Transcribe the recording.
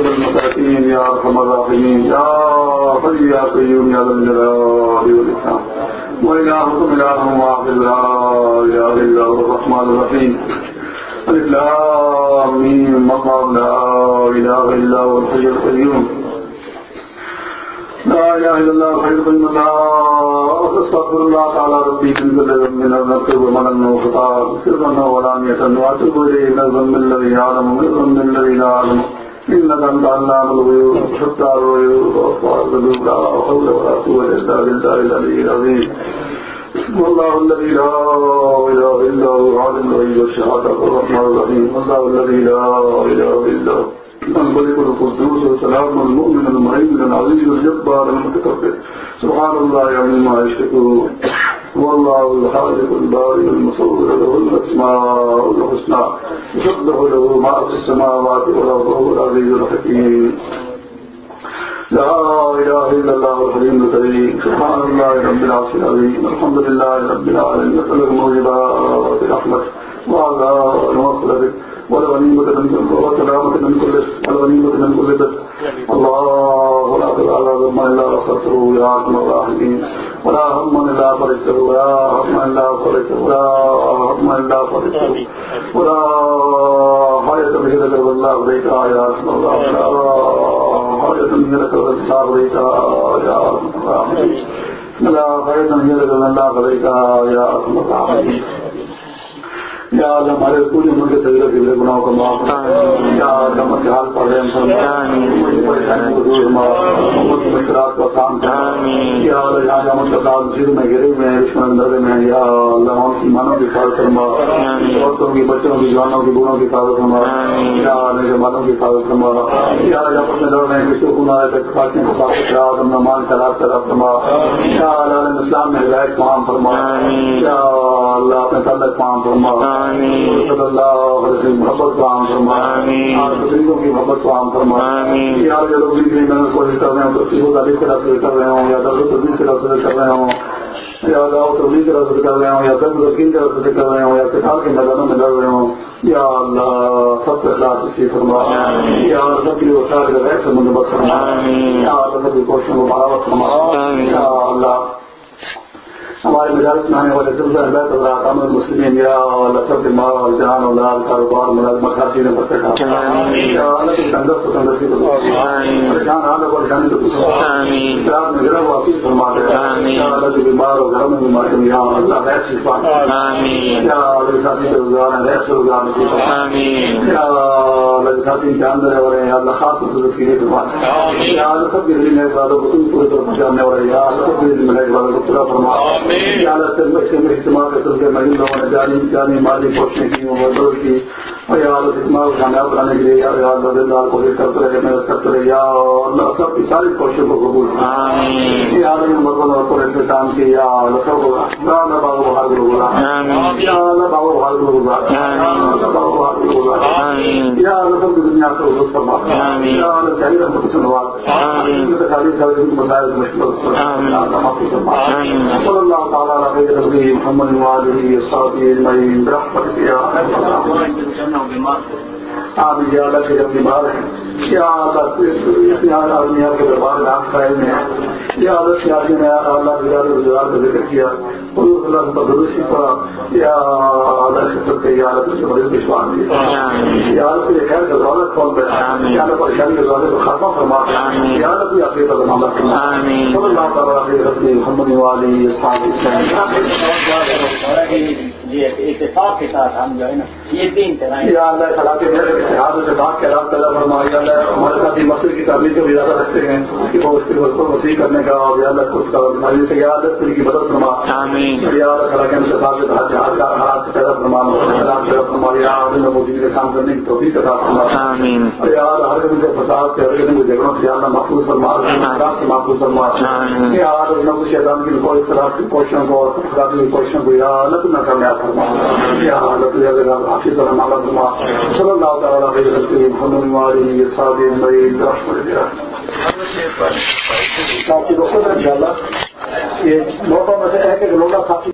المساكين يا أرحم الراحمين يا حي يا قيوم، يا ذا الجلال والإكرام. وإلهكم إله واحد، لا إله إلا هو الرحمن الرحيم. ألف لام ميم لا إله إلا هو الحي القيوم. لا إله إلا الله، حي القيوم، لا أستغفر الله تعالى ربي من كل ذنب أذنبته ومن وخطأ سرا وعلانية، وأتوب إليه من الذنب الذي يعلم، ومن الذنب الذي لا يعلم. إنك أنت علام الغيوب حتى الغيوب وأطفال الذنوب لا حول ولا قوة إلا بالله العلي العظيم اسم الله الذي لا إله إلا هو عالم الغيب والشهادة الرحمن الرحيم الله الذي لا إله إلا هو الملك القدوس والسلام المؤمن المهيمن العزيز الجبار المتكبر سبحان الله يشركون یعنی والله الخالق البارئ المصور له الاسماء الحسنى يسبح له ما في السماوات والارض وهو العزيز الحكيم. لا اله الا الله الحليم الكريم. سبحان الله رب العرش العظيم. الحمد لله رب العالمين. نسال الموجبات رحمتك وعلى المغفرة. من كل وسلامة من كل من كل بس. الله لا إلا يا أرحم الراحمين ولا هم إلا فرجته ولا هم إلا فرجته ولا حاجة به ذكر الله عليك يا الراحمين ولا حاجة به ذكر الله عليك يا أرحم الراحمين ولا حاجة به ذكر الله عليك يا أرحم الراحمين یا اللہ ہمارے کے سبھی کے گناہوں کا معاف یا کی مشکلات کو آسان یا اللہ جہاں میں گرے دشمن اندر میں یا اللہ کی مانوں کی حفاظت فرما۔ عورتوں کی بچوں کی جوانوں کی بوڑھوں کی حفاظت فرما اللہ جمالوں کی حفاظت فرما یا لڑ رہے ہیں کسی کو کو صاف خراب کرا فرما یا اللہ اسلام میں ہدایت کام فرما۔ یا اللہ اپنے تعلق کام فرما۔ صلی اللہ علیہ وسلم محبت کو عام فرمائے بزرگوں کی محبت کو عام فرمائے یا جو لوگ بھی کوشش کر رہے ہوں تو سیو تعلیم کے راستے کر رہے ہوں یا درد تدریس کے راستے کر رہے ہوں۔ یا دعوت تبلیغ کے راستے کر رہے ہوں یا درد یقین کے راستے کر رہے ہوں یا کتاب کے میدانوں میں لڑ رہے ہوں یا اللہ سب کے اخلاق اسی فرما یا سب کی وسائل کے غیر سے منظمت فرما یا اللہ سب کی کوششوں کو بڑھاوت فرما۔ ہمارے مجالس میں آنے والے سلسلہ اللہ تعالیٰ کام المسلمین یا لفظ مال اور جان اولاد کاروبار ملازمت ہر چیز میں برکت یا اللہ کی تندرست و تندرستی کو پریشان حال کو پریشانی کو اطلاع میں گرہ و عقید فرما دے۔ اللہ بیمار اور گھر میں بیمار یا اللہ غیر شفا۔ یا اللہ ساتھی کے روزگار ہیں غیر سے روزگار نصیب یا اللہ کے ساتھی ہیں اللہ خاص کے لیے فرما یا اللہ سب کے دل میں والوں کو تم پورے طور پر جاننے والے یا اللہ سب کے دل میں والوں کو پورا فرما۔ کے سلسلے میں لوگوں نے جانی جانی مالی کوششیں کی مدد کی اور یا کو کامیاب بنانے کے لیے یا اللہ کوشش کرتے رہے محنت کرتے رہے یا اللہ سب کی ساری کوششوں کو قبول یا اللہ مربن اور پورے سے کام کی یا اللہ سب کو اللہ بابو گزا یا اللہ بابو بہار گرو سے نواز خالی سارے مسائل مشکل یا اللہ معافی فرما۔ صلی اللہ تعالیٰ علیہ وسلم محمد اجمعین۔ الراحمین آپ یہ اللہ کے جب بیمار ہیں آدمی آپ کے دربار میں قائم ہیں یا اللہ کے آدمی نے اللہ کے ذکر کیا۔ یا خیر یا پریشانی کے کو خاتمہ فرما یا آپ کا صلی اللہ تعالیٰ محمد والی اتفاق کے ساتھ ہم جو ہے نا یہ تین طرح یا اللہ تعالیٰ کے اتفاق کے رات پیدا فرما یا اللہ ہمارے ساتھ مسجد کی تعلیم کو بھی زیادہ رکھتے ہیں اس کی بہت کو وسیع کرنے کا اور یا اللہ کو بیماری کی مدد فرما۔ اللہ کے انتخاب کے تحت کا پیدا فرما کے کام کرنے کی توفیق عطا فرما۔ آمین۔ یا اللہ ہر قسم کے فساد سے ہر قسم کے جھگڑوں سے یا اللہ محفوظ فرما خراب سے محفوظ فرما۔ آمین۔ یا اللہ نہ کچھ شیطان کی کوئی طرح کی کوششوں کو اور کی کوششوں کو یا اللہ تو نہ کامیاب فرما۔ یا اللہ تو یا اللہ آپ کی طرح مالا فرما۔ صلی اللہ تعالیٰ علیہ وسلم۔ محمد والی رحمت اللہ یہ نوٹوں میں سے ہے کہ لوگا